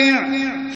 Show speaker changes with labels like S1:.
S1: نافع